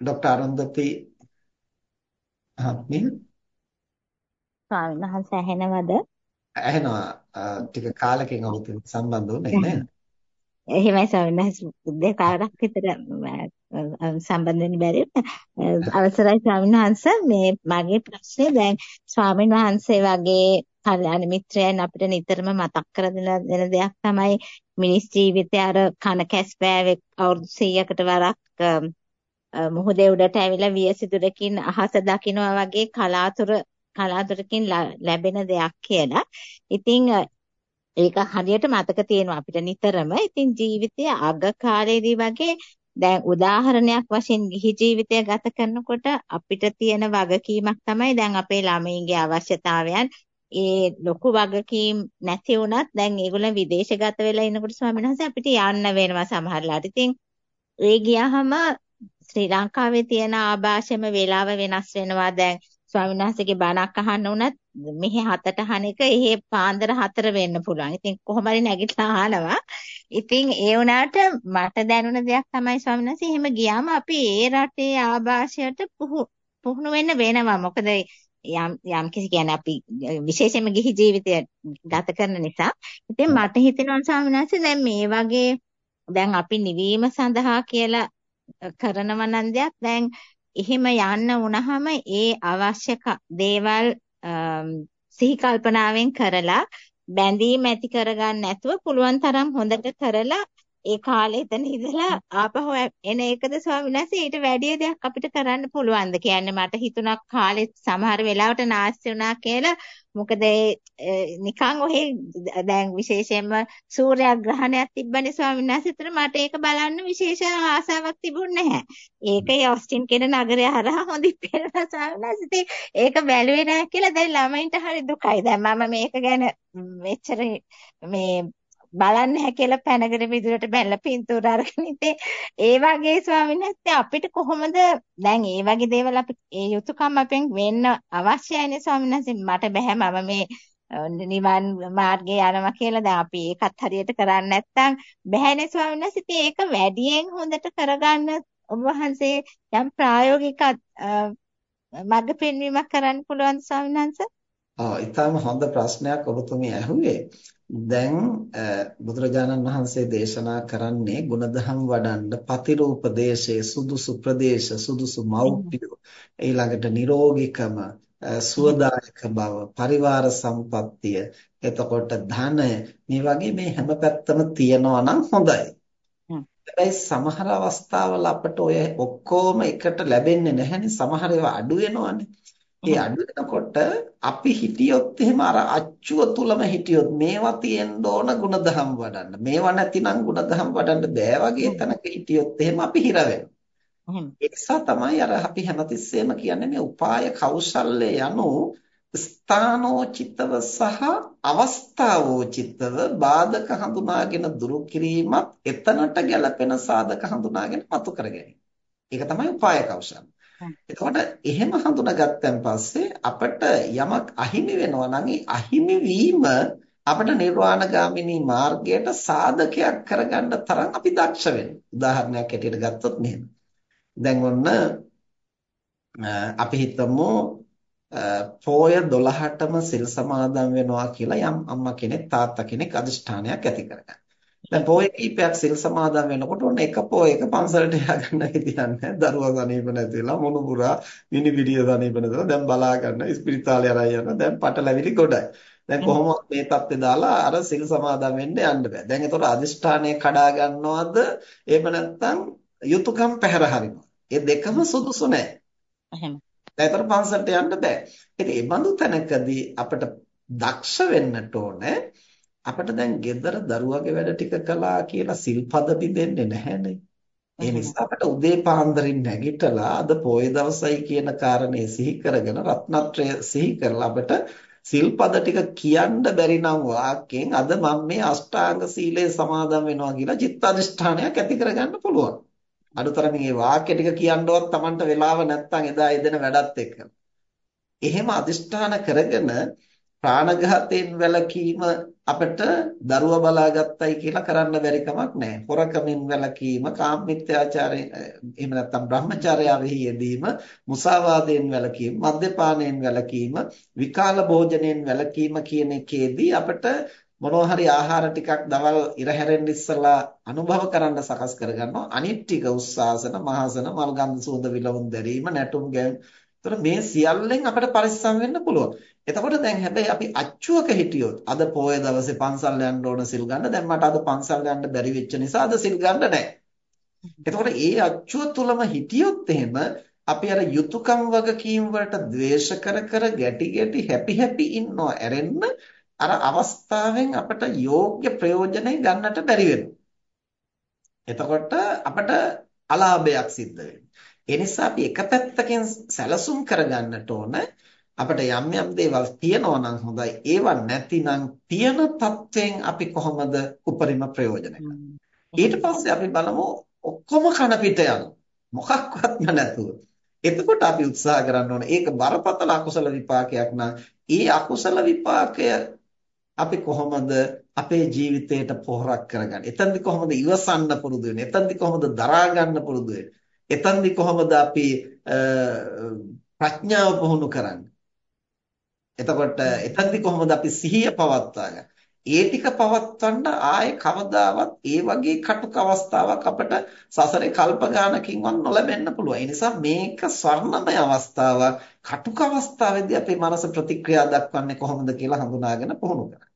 Doctor අරුන්දති මහත්මිය ස්වාමීන් වහන්සේ ඇහෙනවද? ඇහෙනවා ටික කාලෙකින් ඔබ සම්බන්ධ වුණේ නේද? එහෙමයි ස්වාමීන් වහන්සේ දෙකක් විතර සම්බන්ධ වෙන්න බැරි අවසරයි ස්වාමීන් වහන්සේ මේ මගේ ප්‍රශ්නේ දැන් ස්වාමීන් වහන්සේ වගේ කල්යාණ මිත්‍රයන් අපිට නිතරම මතක් කර දෙන දෙයක් තමයි මිනිස් ජීවිතය අර කන කැස්පෑවෙක් අවුරුදු 100කට වරක් මුහුදේ උඩට ඇවිල්ලා වියසිතුරකින් අහස දකින්නවා වගේ කලාතුර කලාතුරකින් ලැබෙන දෙයක් කියලා. ඉතින් ඒක හරියට මතක තියෙනවා අපිට නිතරම. ඉතින් ජීවිතයේ අග කාලේදී වගේ දැන් උදාහරණයක් වශයෙන් ගිහි ජීවිතය ගත කරනකොට අපිට තියෙන වගකීමක් තමයි දැන් අපේ ළමයින්ගේ අවශ්‍යතාවයන් ඒ ලොකු වගකීම් නැති වුණත් දැන් ඒගොල්ලන් විදේශගත වෙලා ඉන්නකොට ස්වාමීන් වහන්සේ අපිට යන්න වෙනවා සමහරලාට. ඉතින් ඒ ගියාම ශ්‍රී ලංකාවේ තියෙන ආభాෂම වේලාව වෙනස් වෙනවා. දැන් ස්වාමීන් වහන්සේගේ බණක් අහන්න උනත් මෙහි හතට අහන එක එහෙ පාන්දර හතර වෙන්න පුළුවන්. ඉතින් කොහොම හරි නැගිටලා අහනවා. ඉතින් ඒ වුණාට මට දැනුණ දෙයක් තමයි ස්වාමීන් වහන්සේ එහෙම ගියාම අපි ඒ රටේ ආభాෂයට පුහුණු වෙන්න වෙනවා. මොකද යම් යම් කිසි කියන්නේ අපි විශේෂයෙන්ම ගිහි ජීවිතය ගත කරන නිසා. ඉතින් මට හිතෙනවා ස්වාමීන් වහන්සේ දැන් මේ වගේ දැන් අපි නිවීම සඳහා කියලා කරනව නම් දෙයක් දැන් එහෙම යන්න වුණාම ඒ අවශ්‍ය දේවල් සිහි කල්පනාවෙන් කරලා බැඳීම් ඇති කරගන්න නැතුව පුළුවන් තරම් හොඳට කරලා ඒ කාලේ එතන ඉඳලා ආපහු එන එකද ස්වාමීන් වහන්සේ ඊට වැඩි දෙයක් අපිට කරන්න පුළුවන්ද කියන්නේ මට හිතුණා කාලේ සමහර වෙලාවට නාස්ති වුණා කියලා මොකද නිකන් ඔහේ දැන් විශේෂයෙන්ම සූර්යග්‍රහණයක් තිබ්බනේ ස්වාමීන් වහන්සේ ඒතර මට ඒක බලන්න විශේෂ ආසාවක් තිබුණේ නැහැ. ඒකයි ඔස්ටින් කියන නගරය හරහා හොඳින් පේනවා ස්වාමීන් වහන්සේ. ඒක බැලුවේ නැහැ කියලා දැන් ළමයින්ට හරි දුකයි. දැන් මම මේක ගැන මෙච්චර මේ බලන්න හැකෙලා පැනගෙන විදුරට බැලලා පින්තූර අරගෙන ඉතින් ඒ වගේ ස්වාමීන් වහන්සේ අපිට කොහොමද දැන් ඒ වගේ දේවල් අපි ඒ යුතුයකම් අපෙන් වෙන්න අවශ්‍යයිනේ ස්වාමීන් වහන්සේ? මට බෑ මම මේ නිවන් මාර්ගේ යනවා කියලා. දැන් අපි ඒකත් හරියට කරන්නේ නැත්නම් බෑනේ ස්වාමීන් වහන්සේ. ඉතින් ඒක වැඩියෙන් හොඳට කරගන්න ඔබ වහන්සේ යම් ප්‍රායෝගික මඟ පෙන්වීමක් කරන්න පුළුවන් ස්වාමීන් වහන්සේ? ආ ඊටම හොඳ ප්‍රශ්නයක් ඔබතුමිය ඇහුවේ. දැන් බුදුරජාණන් වහන්සේ දේශනා කරන්නේ ಗುಣධම් වඩන්න පතිරූපදේශයේ සුදුසු ප්‍රදේශ සුදුසු මෞපිය ඊළඟට නිරෝගීකම සුවදායක බව පරිවාර සම්පත්තිය එතකොට ධනය මේ වගේ මේ හැම පැත්තම තියනවා නම් හොඳයි. හැබැයි සමහර අවස්ථාවල අපට ඔය ඔක්කොම එකට ලැබෙන්නේ නැහැනේ සමහර ඒවා අඩු වෙනවානේ ඒ අඳුනකොට අපි හිටියොත් එහෙම අර අච්චුව තුලම හිටියොත් මේවා තියෙන්න ඕන ಗುಣධම් වඩන්න. මේවා නැතිනම් ಗುಣධම් වඩන්න බෑ වගේ තැනක හිටියොත් එහෙම අපි හිර වෙනවා. තමයි අර අපි හැමතිස්සෙම කියන්නේ මේ උපාය කෞශල්‍ය යනු ස්ථානෝචිතව සහ අවස්ථාවෝචිතව බාධක හඳුනාගෙන දුරු කිරීමත් එතනට ගැලපෙන සාධක හඳුනාගෙන පතු කර ගැනීම. ඒක තමයි උපාය කෞශල්‍ය. එතකොට එහෙම හඳුනාගත්තන් පස්සේ අපිට යමක් අහිමි වෙනවා නම් ඒ අහිමි වීම අපිට නිර්වාණගාමිනී මාර්ගයට සාධකයක් කරගන්න තරම් අපි දක්ෂ වෙනවා. උදාහරණයක් ඇටියට ගත්තොත් මෙහෙම. දැන් ඔන්න අපි හිතමු පෝය 12ටම සිල් සමාදන් වෙනවා කියලා යම් අම්මා කෙනෙක් තාත්තා කෙනෙක් අදිෂ්ඨානයක් ඇති කරගන්නවා. දැන් පොයේ කීපයක් සිල් සමාදන් වෙනකොට ඔන්න එක පොයක පන්සලට යගන්න කියන්නේ දරුවා සනීප නැතිලා මොන පුරා විනිවිදිය සනීප නැතිලා දැන් බලා ගන්න ස්පිරිතාලේ අරන් යන දැන් පටලැවිලි ගොඩයි. දැන් කොහොම මේ தත්ත්වේ දාලා අර සිල් සමාදන් වෙන්න යන්න බෑ. දැන් ඒතකොට අදිෂ්ඨානය කඩා ගන්නවද? එහෙම නැත්නම් යුතුයකම් පැහැර හරිනවා. ඒ දෙකම සුදුසු නෑ. එහෙම. දැන් ඒතකොට පන්සලට යන්න බෑ. ඉතින් මේ බඳු තැනකදී අපිට දක්ෂ වෙන්නට ඕනේ අපිට දැන් gedara දරුවගේ වැඩ ටික කළා කියලා සිල්පද බිඳෙන්නේ නැහැනේ. ඒ නිසා අපිට උදේ පාන්දරින් නැගිටලා අද පොය දවසයි කියන කාරණේ සිහි කරගෙන රත්නත්‍රය සිහි කරලා අපිට සිල්පද ටික කියන්න බැරි නම් වාක්‍යයෙන් අද මම මේ අෂ්ටාංග සීලය සමාදන් වෙනවා කියලා චිත්තාදිෂ්ඨානයක් ඇති කරගන්න පුළුවන්. අනුතරමින් මේ වාක්‍ය ටික කියන්නවත් Tamanට වෙලාව නැත්තම් එදා එදෙන වැඩත් එක්ක. එහෙම අදිෂ්ඨාන කරගෙන ප්‍රාණඝාතයෙන් වැළකීම අපිට දරුවා බලාගත්තයි කියලා කරන්න බැරි කමක් නැහැ. හොරකමින් වැළකීම, කාමමිත්‍යාචාරයෙන් එහෙම නැත්නම් බ්‍රහ්මචර්යාවෙහි යෙදීම, මුසාවාදයෙන් වැළකීම, මද්යපානයෙන් වැළකීම, විකාල භෝජනයෙන් වැළකීම කියන එකේදී අපිට මොනවා හරි ආහාර ටිකක් දවල් ඉර හැරෙන්න ඉස්සලා අනුභව කරන්න සකස් කරගන්නවා. අනිත් ටික උස්සාසන මහසන මල්ගන්ධ සුවඳ විලවුන් දැරීම නැටුම් ගැයුම් ඒතර මේ සියල්ලෙන් අපිට පරිස්සම් වෙන්න පුළුවන්. එතකොට දැන් හැබැයි අපි අච්චුවක හිටියොත් අද පොය දවසේ පන්සල් යන්න ඕන සිල් ගන්න. දැන් මට අද පන්සල් යන්න බැරි වෙච්ච නිසා අද සිල් ගන්න නැහැ. එතකොට ඒ අච්චුව තුලම හිටියොත් එහෙම අපි අර යුතුයකම් වගකීම් වලට ද්වේෂ කර කර ගැටි ගැටි හැපි හැපි ඉන්නව ඇරෙන්න අර අවස්ථාවෙන් අපට යෝග්‍ය ප්‍රයෝජනෙ ගන්නට බැරි එතකොට අපට අලාභයක් සිද්ධ වෙනවා. ඒ නිසා අපි එක පැත්තකින් සැලසුම් කරගන්නට ඕන අපිට යම් යම් දේවල් තියනවා නම් හොඳයි ඒවා නැතිනම් තියන තත්වයෙන් අපි කොහොමද උපරිම ප්‍රයෝජන ඊට පස්සේ අපි බලමු ඔක්කොම කන පිට යන මොකක්වත්ම නැතුව එතකොට අපි උත්සාහ කරන්න ඕන ඒක බරපතල අකුසල විපාකයක් නම් ඒ අකුසල විපාකය අපි කොහොමද අපේ ජීවිතයට පොහොරක් කරගන්නේ? එතෙන්දි කොහොමද ඉවසන්න පුරුදු වෙන්නේ? එතෙන්දි කොහොමද දරා ගන්න පුරුදු වෙන්නේ? එතෙන්දි කොහොමද අපි ප්‍රඥාව පුහුණු කරන්නේ? එතකොට එතෙන්දි කොහොමද අපි සිහිය පවත්වාගන්නේ? ඒ ටික පවත්වන්න ආයේ කවදාවත් ඒ වගේ කටුක අවස්ථාවක් අපිට සසරේ කල්ප ගානකින්වත් නොලැබෙන්න පුළුවන්. ඒ නිසා මේක ස්වර්ණමය අවස්ථාවක්. කටුක අවස්ථාවේදී අපේ මනස ප්‍රතික්‍රියා දක්වන්නේ කොහොමද කියලා හඳුනාගෙන පුහුණු කරන්න.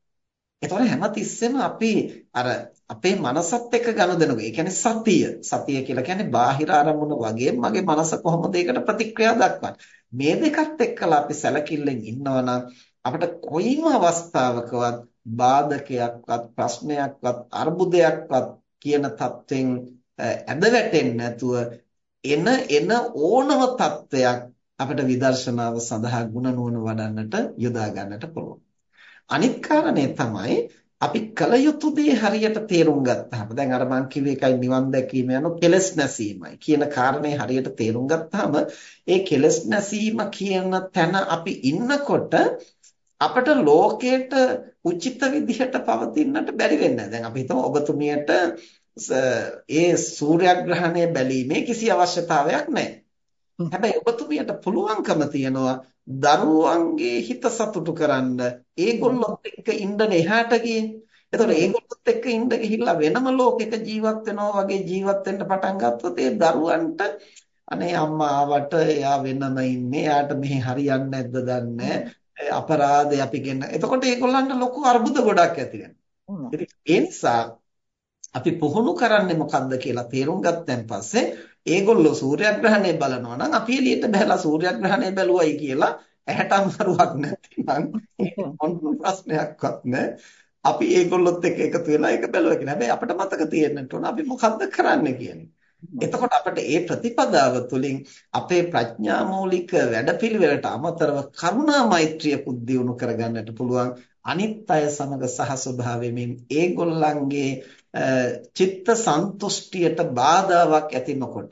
එතකොට හැමතිස්සෙම අපි අර අපේ මනසත් එක්ක ගනුදෙනු. ඒ කියන්නේ සතිය. සතිය කියලා කියන්නේ බාහිර අරමුණ වගේ මගේ මනස කොහොමද ඒකට ප්‍රතික්‍රියා දක්වන්නේ. මේ දෙකත් එක්කලා අපි සැලකිල්ලෙන් ඉන්නවා නම් අපිට කොයිම අවස්ථාවකවත් බාධකයක්වත් ප්‍රශ්නයක්වත් අර්බුදයක්වත් කියන தත්වෙන් ඇද වැටෙන්නේ නැතුව එන එන ඕනම தත්වයක් අපිට විදර්ශනාව සඳහා ගුණ නුවණ වඩන්නට යොදා ගන්නට පුළුවන්. අනිත් කාරණේ තමයි අපි කල යුතු දේ හරියට තේරුම් ගත්තාම දැන් අර මං කිව්වේ එකයි නිවන් දැකීම යන කෙලස් නැසීමයි කියන කාරණේ හරියට තේරුම් ගත්තාම ඒ කෙලස් නැසීම කියන තැන අපි ඉන්නකොට අපට ලෝකයට උචිත විදිහට පවතින්නට බැරි වෙන්නේ දැන් අපි හිතමු ඔබතුමියට ඒ සූර්යග්‍රහණය බැලීමේ කිසි අවශ්‍යතාවයක් නැහැ. හැබැයි ඔබතුමියට පුළුවන්කම තියනවා දරුවන්ගේ හිත සතුටු කරන්න ඒගොල්ලොත් එක්ක ඉන්න එහාට ගියේ. එතකොට ඒගොල්ලොත් එක්ක ඉන්න ගිහිල්ලා වෙනම ලෝකයක ජීවත් වෙනවා වගේ ජීවත් වෙන්න පටන් ගත්තොත් ඒ දරුවන්ට අනේ අම්මා ආවට එයා වෙනම ඉන්නේ. එයාට මෙහි හරියන්නේ නැද්ද දන්නේ අපරාධය අපි ගෙන. එතකොට ඒගොල්ලන්ට ලොකු අර්බුද ගොඩක් ඇති වෙනවා. ඒ නිසා අපි පුහුණු කරන්නේ මොකද්ද කියලා තේරුම් ගත්තන් පස්සේ ඒගොල්ලෝ සූර්යග්‍රහණය බලනවා නම් අපි එළියට බහැලා සූර්යග්‍රහණය බැලුවයි කියලා ඇහැට අමාරුවක් නැතිනම් මොන ප්‍රශ්නයක්වත් නැහැ. අපි ඒගොල්ලොත් එක්ක එකතු වෙලා ඒක බැලුවා කියලා. හැබැයි අපිට මතක තියෙන්නට ඕන අපි මොකද්ද කරන්න කියන්නේ. එතකොට අපිට ඒ ප්‍රතිපදාව තුළින් අපේ ප්‍රඥා මූලික වැඩපිළිවෙලට අමතරව කරුණා මෛත්‍රිය පුද්දියුණු කරගන්නට පුළුවන් අනිත් අය සමග සහ ස්වභාවයෙන් ඒගොල්ලන්ගේ චිත්ත සන්තුෂ්ටියට බාධාවක් ඇති නොකොට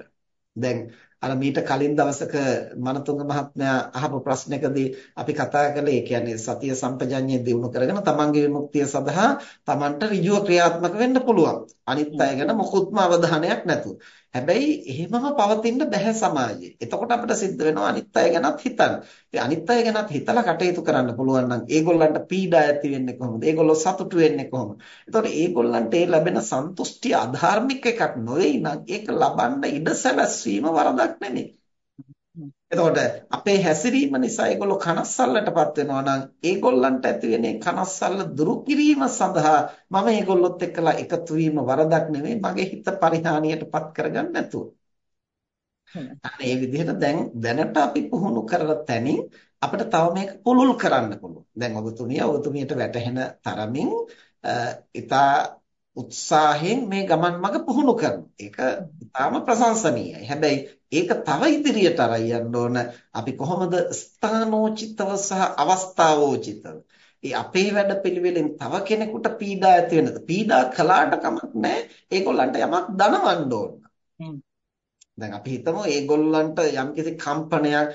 දැන් අර මීට කලින් දවසක මනතුංග මහත්මයා අහපු ප්‍රශ්නකදී අපි කතා කළේ ඒ කියන්නේ සතිය සම්පජඤ්ඤය දිනු කරගෙන තමන්ගේ විමුක්තිය සඳහා තමන්ට ඍජුව ක්‍රියාත්මක වෙන්න පුළුවන්. අනිත් අය ගැන මොකුත්ම අවධානයක් නැතුව. හැබැයි එහෙමම පවතින්න බෑ සමාජයේ. එතකොට අපිට සිද්ධ වෙනවා අනිත් අය ගැනත් හිතන්න. ඉතින් අනිත් අය ගැනත් හිතලා කටයුතු කරන්න පුළුවන් නම් ඒගොල්ලන්ට පීඩා ඇති වෙන්නේ කොහොමද? ඒගොල්ලෝ සතුටු වෙන්නේ කොහොමද? එතකොට ඒගොල්ලන්ට ඒ ලැබෙන සන්තුෂ්ටිය අධාර්මික එකක් නොවේ නම් ඒක ලබන්න ඉඩ සැලැස්වීම වරදක් නෙමෙයි. එතකොට අපේ හැසිරීම නිසා ඒගොල්ලෝ කනස්සල්ලටපත් වෙනවා නම් ඒගොල්ලන්ට ඇති වෙන කනස්සල්ල දුරු කිරීම සඳහා මම ඒගොල්ලොත් එක්කලා එකතු වීම වරදක් නෙමෙයි මගේ හිත පරිහානියටපත් කරගන්න නැතුව. අනේ විදිහට දැන් දැනට අපි පුහුණු කරලා තැනින් අපිට තව මේක පුළුල් කරන්න පුළුවන්. දැන් ඔබතුමිය ඔබතුමියට වැටහෙන තරමින් ඉතා උත්සාහයෙන් මේ ගමන් මඟ පුහුණු කරනවා. ඒක ඉතාම ප්‍රශංසනීයයි. හැබැයි ඒක තව ඉදිරියට අරන් යන්න ඕන. අපි කොහොමද ස්ථානෝචිතව සහ අවස්ථාවෝචිතව. ඒ අපේ වැඩ පිළිවෙලෙන් තව කෙනෙකුට පීඩා ඇති වෙනද? පීඩා කළාට කමක් නැහැ. ඒගොල්ලන්ට යමක් දනවන්න ඕන. දැන් අපි හිතමු ඒගොල්ලන්ට යම්කිසි කම්පනයක්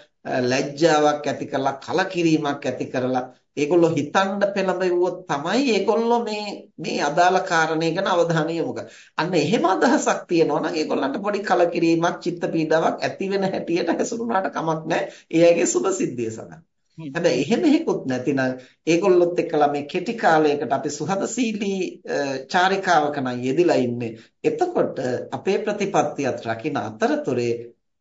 ලැජ්ජාවක් ඇති කරලා කලකිරීමක් ඇති කරලා ඒගොල්ලෝ හිතන්න පෙළඹෙව්වොත් තමයි ඒගොල්ලෝ මේ මේ අදාළ කාරණේ ගැන අවධානය යොමු කරන්නේ. අන්න එහෙම අදහසක් තියෙනවා නම් ඒගොල්ලන්ට පොඩි කලකිරීමක්, චිත්ත පීඩාවක් ඇති වෙන හැටියට හැසිරුණාට කමක් නැහැ. ඒ අයගේ සුභ සිද්ධිය සඳහා. හැබැයි එහෙම හේකුත් නැතිනම් ඒගොල්ලොත් එක්කලා මේ කෙටි කාලයකට අපි සුහදශීලී චාරිකාවක නම් යෙදිලා ඉන්නේ. එතකොට අපේ ප්‍රතිපත්තියත් රකින්න අතරතුරේ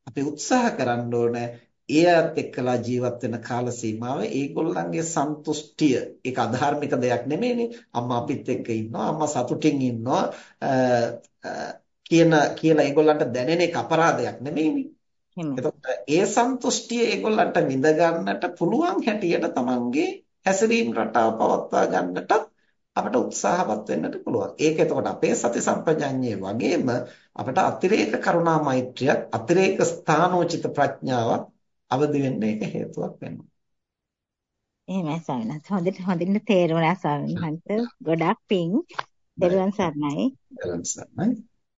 අපි උත්සාහ කරන්න ඕනේ ඒත් එක්කලා ජීවත් වෙන කාල සීමාව ඒගොල්ලන්ගේ සන්තුෂ්ටිය. ඒක අධාර්මික දෙයක් නෙමෙයිනේ. අම්මා අපිත් එක්ක ඉන්නවා අම්මා සතුටින් ඉන්නවා. කියන කියලා ඒගොල්ලන්ට දැනෙන එක අපරාධයක් නෙමෙයිනේ. එතකොට ඒ සන්තුෂ්ටිය ඒගොල්ලන්ට විඳ ගන්නට පුළුවන් හැටියට තමන්ගේ හැසිරීම රටාව පවත්වා ගන්නට අපිට උත්සාහවත් වෙන්නට පුළුවන්. ඒක එතකොට අපේ සති සම්පජඤ්ඤයේ වගේම අපිට අතිරේක කරුණා මෛත්‍රියක්, අතිරේක ස්ථානෝචිත ප්‍රඥාවක් අවදි වෙන්න ඒක හේතුවක් වෙනවා. එහෙමයි වහන්සේ. හොඳට හොඳින් තේරුණා වහන්සේ. ගොඩක් පිං. දරුවන් සරණයි. දරුවන් සරණයි.